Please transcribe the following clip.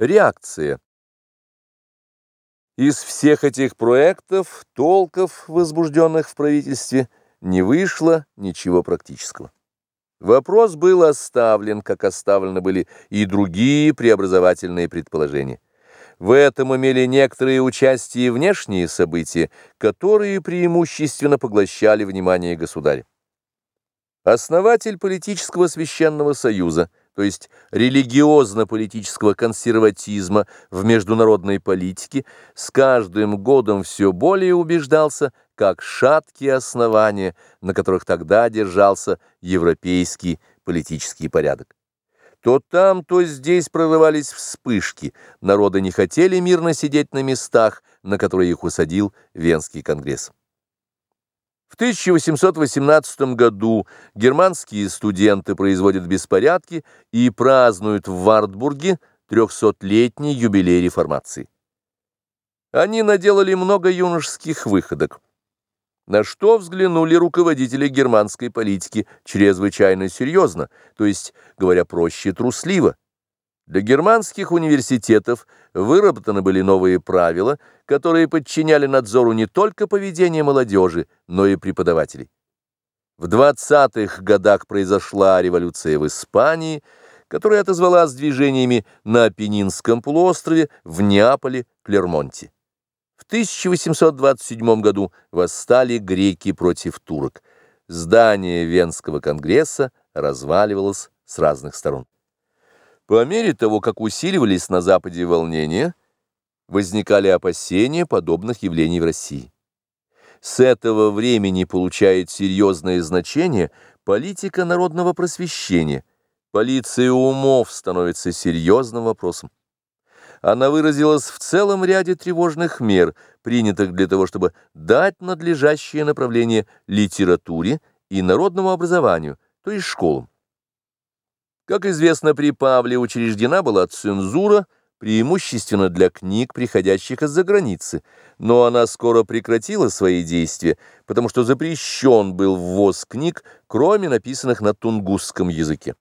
Реакция. Из всех этих проектов, толков, возбужденных в правительстве, не вышло ничего практического. Вопрос был оставлен, как оставлены были и другие преобразовательные предположения. В этом имели некоторые участие внешние события, которые преимущественно поглощали внимание государя. Основатель политического священного союза – то есть религиозно-политического консерватизма в международной политике, с каждым годом все более убеждался, как шаткие основания, на которых тогда держался европейский политический порядок. То там, то здесь прорывались вспышки, народы не хотели мирно сидеть на местах, на которые их усадил Венский конгресс. В 1818 году германские студенты производят беспорядки и празднуют в Вартбурге трехсотлетний юбилей реформации. Они наделали много юношеских выходок, на что взглянули руководители германской политики чрезвычайно серьезно, то есть, говоря проще, трусливо. Для германских университетов выработаны были новые правила, которые подчиняли надзору не только поведение молодежи, но и преподавателей. В 20-х годах произошла революция в Испании, которая отозвалась движениями на Апеннинском полуострове, в Неаполе, Клермонте. В 1827 году восстали греки против турок. Здание Венского конгресса разваливалось с разных сторон. По мере того, как усиливались на Западе волнения, возникали опасения подобных явлений в России. С этого времени получает серьезное значение политика народного просвещения. Полиция умов становится серьезным вопросом. Она выразилась в целом ряде тревожных мер, принятых для того, чтобы дать надлежащее направление литературе и народному образованию, то есть школам. Как известно, при Павле учреждена была цензура, преимущественно для книг, приходящих из-за границы, но она скоро прекратила свои действия, потому что запрещен был ввоз книг, кроме написанных на тунгусском языке.